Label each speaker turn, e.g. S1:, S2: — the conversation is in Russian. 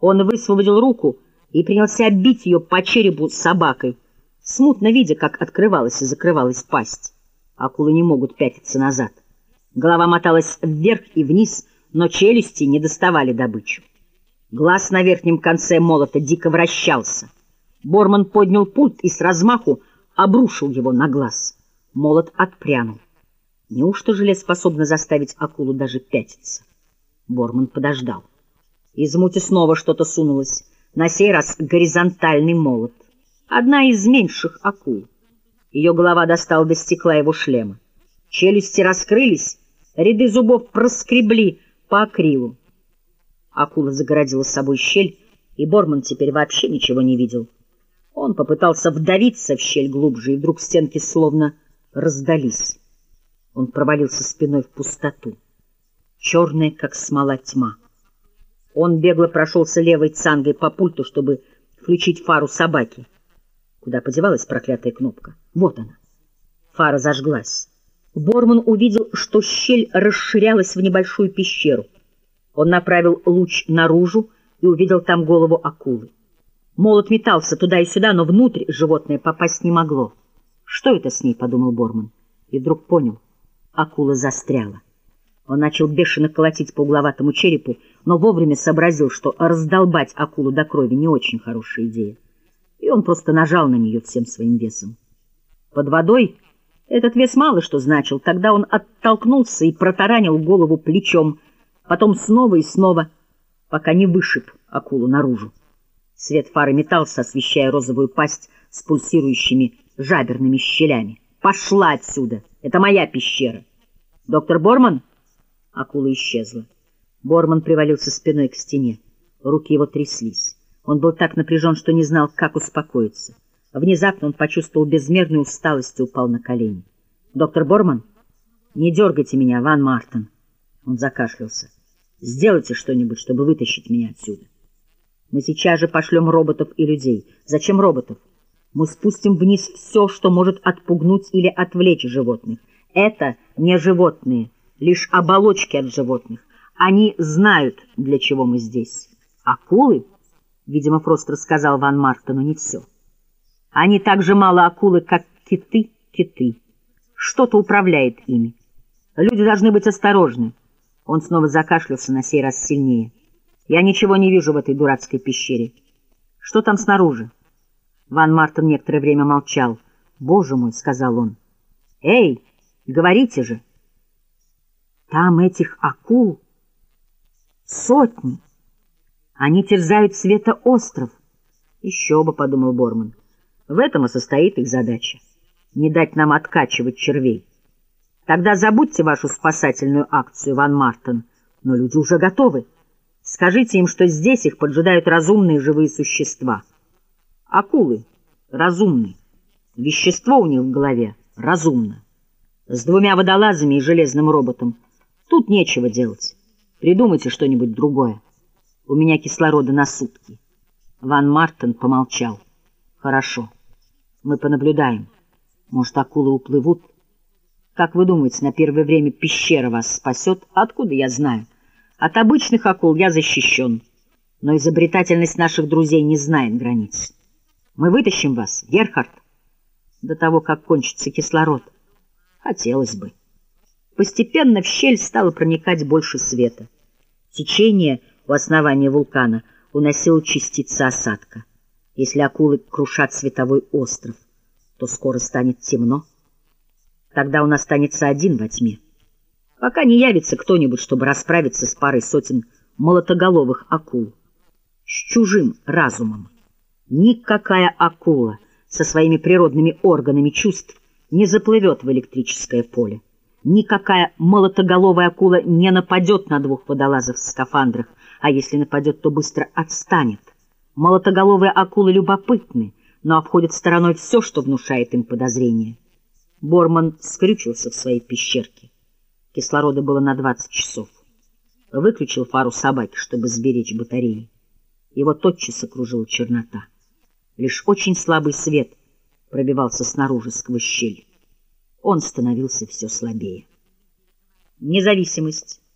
S1: Он высвободил руку и принялся бить ее по черепу собакой, смутно видя, как открывалась и закрывалась пасть. Акулы не могут пятиться назад. Голова моталась вверх и вниз, но челюсти не доставали добычу. Глаз на верхнем конце молота дико вращался. Борман поднял пульт и с размаху обрушил его на глаз. Молот отпрянул. Неужто желе способно заставить акулу даже пятиться? Борман подождал. Из мути снова что-то сунулось. На сей раз горизонтальный молот. Одна из меньших акул. Ее голова достала до стекла его шлема. Челюсти раскрылись, ряды зубов проскребли по акрилу. Акула загородила с собой щель, и Борман теперь вообще ничего не видел. Он попытался вдавиться в щель глубже, и вдруг стенки словно раздались. Он провалился спиной в пустоту. Черная, как смола, тьма. Он бегло прошелся левой цангой по пульту, чтобы включить фару собаки. Куда подевалась проклятая кнопка? Вот она. Фара зажглась. Борман увидел, что щель расширялась в небольшую пещеру. Он направил луч наружу и увидел там голову акулы. Молот метался туда и сюда, но внутрь животное попасть не могло. «Что это с ней?» — подумал Борман. И вдруг понял. Акула застряла. Он начал бешено колотить по угловатому черепу, но вовремя сообразил, что раздолбать акулу до крови не очень хорошая идея. И он просто нажал на нее всем своим весом. Под водой этот вес мало что значил. Тогда он оттолкнулся и протаранил голову плечом, потом снова и снова, пока не вышиб акулу наружу. Свет фары метался, освещая розовую пасть с пульсирующими жаберными щелями. «Пошла отсюда! Это моя пещера!» «Доктор Борман?» Акула исчезла. Борман привалился спиной к стене. Руки его тряслись. Он был так напряжен, что не знал, как успокоиться. Внезапно он почувствовал безмерную усталость и упал на колени. «Доктор Борман? Не дергайте меня, Ван Мартин!» Он закашлялся. «Сделайте что-нибудь, чтобы вытащить меня отсюда. Мы сейчас же пошлем роботов и людей. Зачем роботов? Мы спустим вниз все, что может отпугнуть или отвлечь животных. Это не животные» лишь оболочки от животных. Они знают, для чего мы здесь. Акулы, видимо, Фрост рассказал Ван Мартену не все. Они так же мало акулы, как киты, киты. Что-то управляет ими. Люди должны быть осторожны. Он снова закашлялся на сей раз сильнее. Я ничего не вижу в этой дурацкой пещере. Что там снаружи? Ван Мартен некоторое время молчал. «Боже мой!» — сказал он. «Эй, говорите же!» Там этих акул сотни. Они терзают света остров. Еще бы, — подумал Борман. В этом и состоит их задача. Не дать нам откачивать червей. Тогда забудьте вашу спасательную акцию, Ван Мартен. Но люди уже готовы. Скажите им, что здесь их поджидают разумные живые существа. Акулы разумные. Вещество у них в голове разумно. С двумя водолазами и железным роботом — Тут нечего делать. Придумайте что-нибудь другое. У меня кислорода на сутки. Ван Мартен помолчал. Хорошо. Мы понаблюдаем. Может, акулы уплывут? Как вы думаете, на первое время пещера вас спасет? Откуда я знаю? От обычных акул я защищен. Но изобретательность наших друзей не знает границ. Мы вытащим вас, Герхард, до того, как кончится кислород. Хотелось бы. Постепенно в щель стало проникать больше света. Течение у основания вулкана уносило частицы осадка. Если акулы крушат световой остров, то скоро станет темно. Тогда он останется один во тьме. Пока не явится кто-нибудь, чтобы расправиться с парой сотен молотоголовых акул. С чужим разумом. Никакая акула со своими природными органами чувств не заплывет в электрическое поле. Никакая молотоголовая акула не нападет на двух водолазов в скафандрах, а если нападет, то быстро отстанет. Молотоголовые акулы любопытны, но обходят стороной все, что внушает им подозрение. Борман скрючился в своей пещерке. Кислорода было на 20 часов. Выключил фару собаки, чтобы сберечь батареи. Его тотчас окружила чернота. Лишь очень слабый свет пробивался снаружи сквозь щель он становился все слабее. Независимость